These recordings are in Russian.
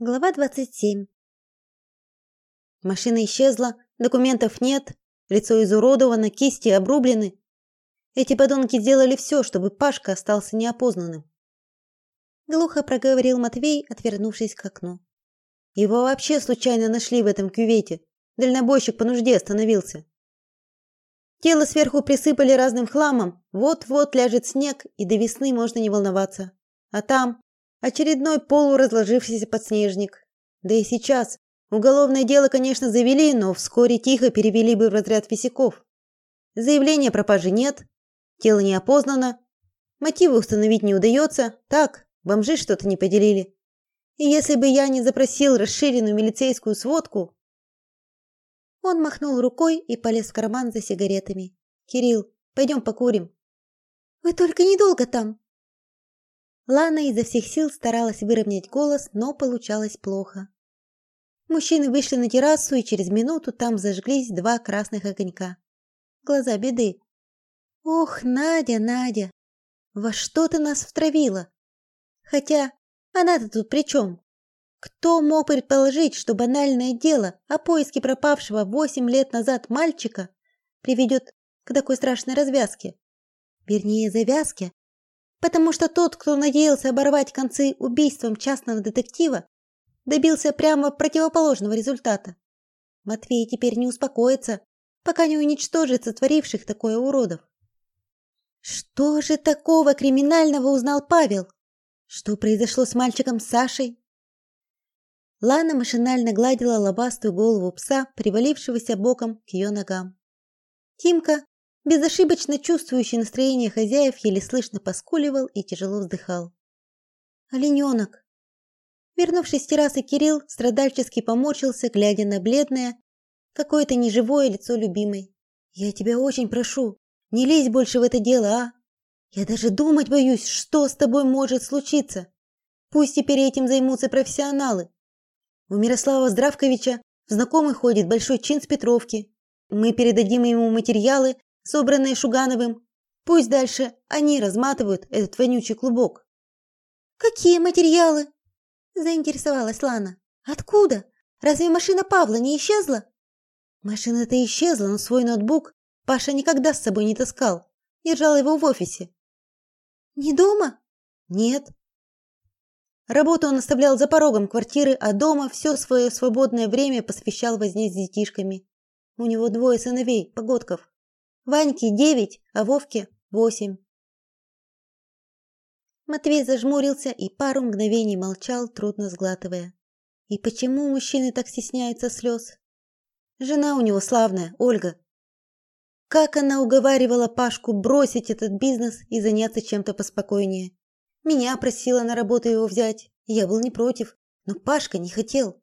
Глава 27. Машина исчезла, документов нет, лицо изуродовано, кисти обрублены. Эти подонки сделали все, чтобы Пашка остался неопознанным. Глухо проговорил Матвей, отвернувшись к окну. Его вообще случайно нашли в этом кювете. Дальнобойщик по нужде остановился. Тело сверху присыпали разным хламом. Вот-вот ляжет снег, и до весны можно не волноваться. А там Очередной полуразложившийся подснежник. Да и сейчас уголовное дело, конечно, завели, но вскоре тихо перевели бы в разряд висяков. Заявления о пропаже нет, тело не опознано, мотивы установить не удается. Так, бомжи что-то не поделили. И если бы я не запросил расширенную милицейскую сводку, он махнул рукой и полез в карман за сигаретами. Кирилл, пойдем покурим. Вы только недолго там, Лана изо всех сил старалась выровнять голос, но получалось плохо. Мужчины вышли на террасу, и через минуту там зажглись два красных огонька. Глаза беды. Ох, Надя, Надя, во что ты нас втравила? Хотя она-то тут при чем? Кто мог предположить, что банальное дело о поиске пропавшего восемь лет назад мальчика приведет к такой страшной развязке? Вернее, завязке, потому что тот, кто надеялся оборвать концы убийством частного детектива, добился прямо противоположного результата. Матвей теперь не успокоится, пока не уничтожит сотворивших такое уродов. Что же такого криминального узнал Павел? Что произошло с мальчиком Сашей? Лана машинально гладила лобастую голову пса, привалившегося боком к ее ногам. Тимка безошибочно чувствующий настроение хозяев, еле слышно поскуливал и тяжело вздыхал. Олененок. Вернувшись с террасы, Кирилл страдальчески поморщился, глядя на бледное, какое-то неживое лицо любимой. Я тебя очень прошу, не лезь больше в это дело, а? Я даже думать боюсь, что с тобой может случиться. Пусть теперь этим займутся профессионалы. У Мирослава Здравковича в знакомых ходит большой чин с Петровки. Мы передадим ему материалы, собранные Шугановым. Пусть дальше они разматывают этот вонючий клубок. Какие материалы? заинтересовалась Лана. Откуда? Разве машина Павла не исчезла? Машина-то исчезла, но свой ноутбук Паша никогда с собой не таскал. Держал его в офисе. Не дома? Нет. Работу он оставлял за порогом квартиры, а дома все свое свободное время посвящал возне с детишками. У него двое сыновей, погодков. Ваньке девять, а Вовке восемь. Матвей зажмурился и пару мгновений молчал, трудно сглатывая. И почему мужчины так стесняются слез? Жена у него славная, Ольга. Как она уговаривала Пашку бросить этот бизнес и заняться чем-то поспокойнее. Меня просила на работу его взять. Я был не против, но Пашка не хотел.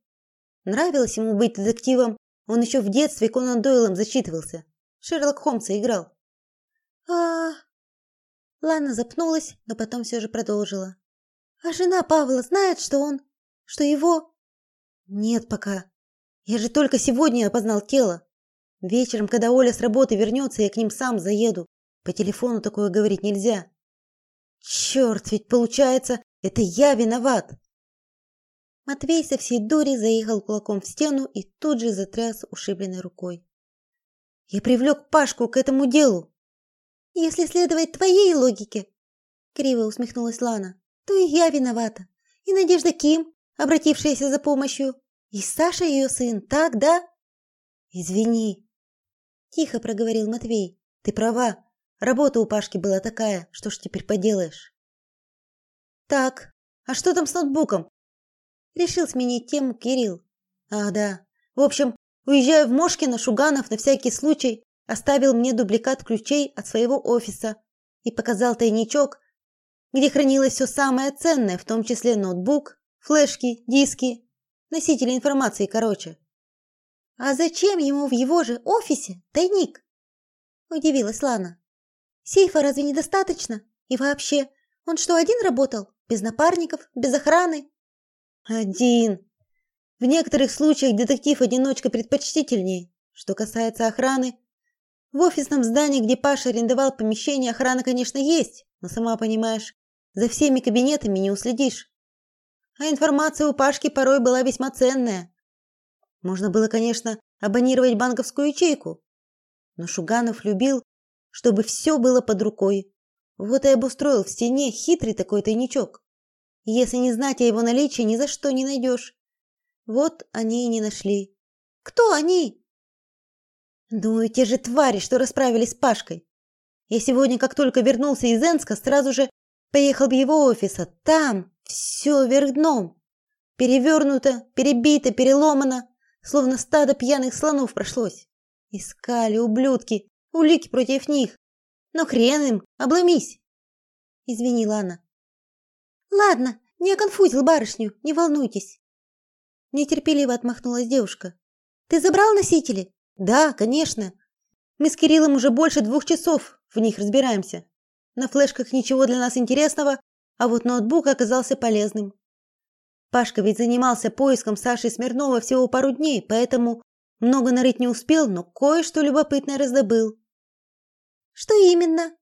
Нравилось ему быть детективом. Он еще в детстве Конан Дойлом зачитывался. Шерлок Холмса играл. А, Лана запнулась, но потом все же продолжила. А жена Павла знает, что он, что его Нет пока. Я же только сегодня опознал тело. Вечером, когда Оля с работы вернется, я к ним сам заеду. По телефону такое говорить нельзя. Черт, ведь получается, это я виноват. Матвей со всей дури заехал кулаком в стену и тут же затряс ушибленной рукой. Я привлек Пашку к этому делу. Если следовать твоей логике, криво усмехнулась Лана, то и я виновата. И Надежда Ким, обратившаяся за помощью, и Саша ее сын, так, да? Извини, тихо проговорил Матвей. Ты права. Работа у Пашки была такая, что ж теперь поделаешь? Так, а что там с ноутбуком? Решил сменить тему Кирилл. А, да. В общем, Уезжая в Мошкино, Шуганов на всякий случай оставил мне дубликат ключей от своего офиса и показал тайничок, где хранилось все самое ценное, в том числе ноутбук, флешки, диски, носители информации, короче. А зачем ему в его же офисе тайник? удивилась Лана. Сейфа разве недостаточно? И вообще, он что, один работал? Без напарников, без охраны? Один, в некоторых случаях детектив-одиночка предпочтительнее. Что касается охраны, в офисном здании, где Паша арендовал помещение, охрана, конечно, есть, но сама понимаешь, за всеми кабинетами не уследишь. а информация у Пашки порой была весьма ценная. Можно было, конечно, абонировать банковскую ячейку, но Шуганов любил, чтобы все было под рукой. Вот и обустроил в стене хитрый такой тайничок. Если не знать о его наличии, ни за что не найдешь. Вот они и не нашли. Кто они? Думаю, те же твари, что расправились с Пашкой. Я сегодня, как только вернулся из Энска, сразу же поехал в его офис. А там все вверх дном. Перевернуто, перебито, переломано, словно стадо пьяных слонов прошлось. Искали ублюдки, улики против них. Но хрен им, обломись. Извинила она. Ладно, не оконфузил барышню, не волнуйтесь. Нетерпеливо отмахнулась девушка. Ты забрал носители? Да, конечно. Мы с Кириллом уже больше двух часов в них разбираемся. На флешках ничего для нас интересного, а вот ноутбук оказался полезным. Пашка ведь занимался поиском Саши Смирнова всего пару дней, поэтому много нарыть не успел, но кое-что любопытное раздобыл. Что именно?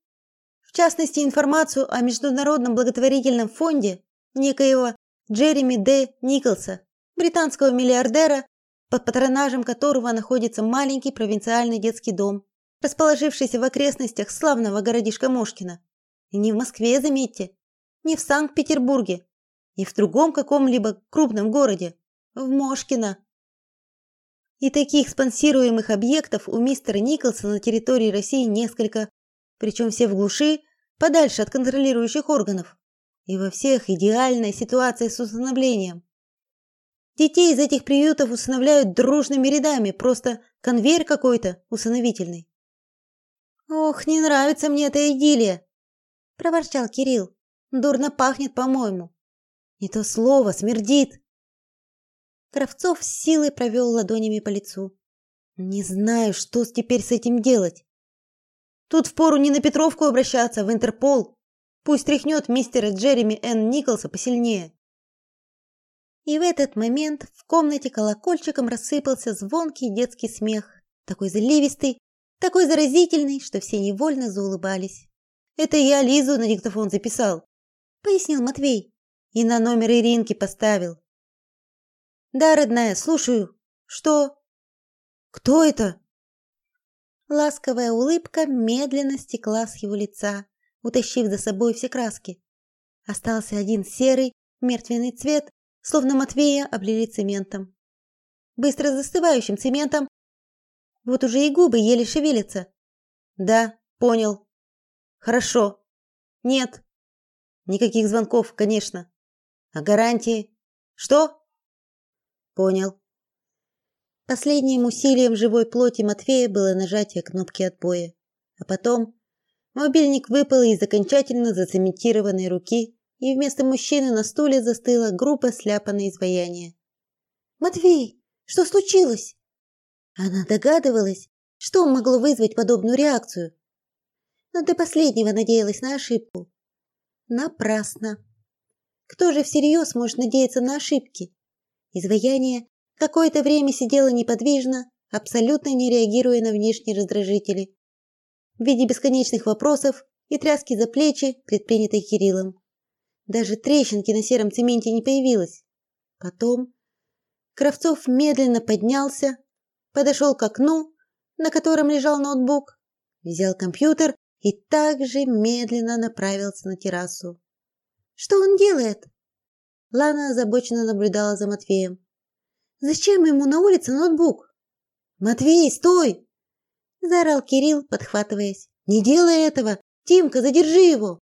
В частности, информацию о международном благотворительном фонде некоего Джереми Д. Николса, британского миллиардера, под патронажем которого находится маленький провинциальный детский дом, расположившийся в окрестностях славного городишка Мошкина. Не в Москве, заметьте, не в Санкт-Петербурге, не в другом каком-либо крупном городе, в Мошкино. И таких спонсируемых объектов у мистера Николса на территории России несколько, причем все в глуши, подальше от контролирующих органов. И во всех идеальная ситуация с усыновлением. Детей из этих приютов усыновляют дружными рядами, просто конвейер какой-то усыновительный. Ох, не нравится мне эта идиллия, проворчал Кирилл. Дурно пахнет, по-моему. Не то слово, смердит. Кравцов с силой провел ладонями по лицу. Не знаю, что теперь с этим делать. Тут впору не на Петровку обращаться, а в Интерпол. Пусть тряхнет мистера Джереми Н. Николса посильнее. И в этот момент в комнате колокольчиком рассыпался звонкий детский смех, такой заливистый, такой заразительный, что все невольно заулыбались. Это я Лизу на диктофон записал, пояснил Матвей, и на номер Иринки поставил. Да, родная, слушаю. Что? Кто это? Ласковая улыбка медленно стекла с его лица, утащив за собой все краски. Остался один серый, мертвенный цвет, словно Матвея облили цементом. Быстро застывающим цементом. Вот уже и губы еле шевелятся. Да, понял. Хорошо. Нет. Никаких звонков, конечно. А гарантии? Что? Понял. Последним усилием живой плоти Матвея было нажатие кнопки отбоя. А потом мобильник выпал из окончательно зацементированной руки и вместо мужчины на стуле застыла грубо сляпанное изваяние. «Матвей, что случилось?» Она догадывалась, что могло вызвать подобную реакцию, но до последнего надеялась на ошибку. Напрасно. Кто же всерьез может надеяться на ошибки? Изваяние какое-то время сидело неподвижно, абсолютно не реагируя на внешние раздражители, в виде бесконечных вопросов и тряски за плечи, предпринятой Кириллом. Даже трещинки на сером цементе не появилось. Потом Кравцов медленно поднялся, подошел к окну, на котором лежал ноутбук, взял компьютер и также медленно направился на террасу. Что он делает? Лана озабоченно наблюдала за Матвеем. Зачем ему на улице ноутбук? Матвей, стой! заорал Кирилл, подхватываясь. Не делай этого. Тимка, задержи его.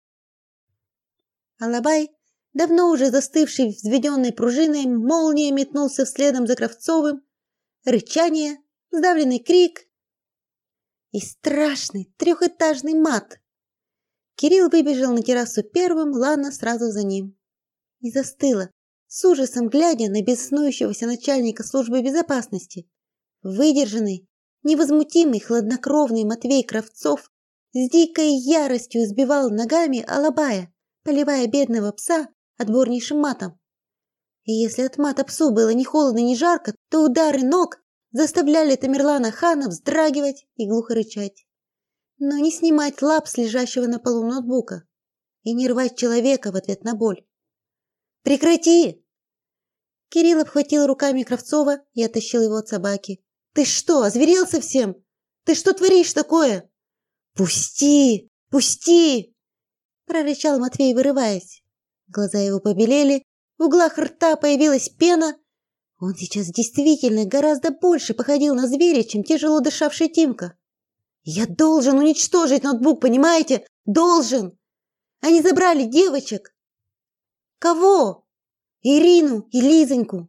Алабай, давно уже застывший взведенной пружиной, молнией метнулся вследом за Кравцовым. Рычание, сдавленный крик и страшный трехэтажный мат. Кирилл выбежал на террасу первым, Лана сразу за ним. И застыла, с ужасом глядя на беснующегося начальника службы безопасности. Выдержанный, невозмутимый, хладнокровный Матвей Кравцов с дикой яростью избивал ногами Алабая поливая бедного пса отборнейшим матом. И если от мата псу было ни холодно, ни жарко, то удары ног заставляли Тамерлана хана вздрагивать и глухо рычать. Но не снимать лап с лежащего на полу ноутбука и не рвать человека в ответ на боль. Прекрати, Кирилл обхватил руками Кравцова и оттащил его от собаки. Ты что, озверел совсем? Ты что творишь такое? Пусти! Пусти! Прорычал Матвей, вырываясь. Глаза его побелели, в углах рта появилась пена. Он сейчас действительно гораздо больше походил на зверя, чем тяжело дышавший Тимка. Я должен уничтожить ноутбук, понимаете? Должен. Они забрали девочек. Кого? Ирину и Лизоньку.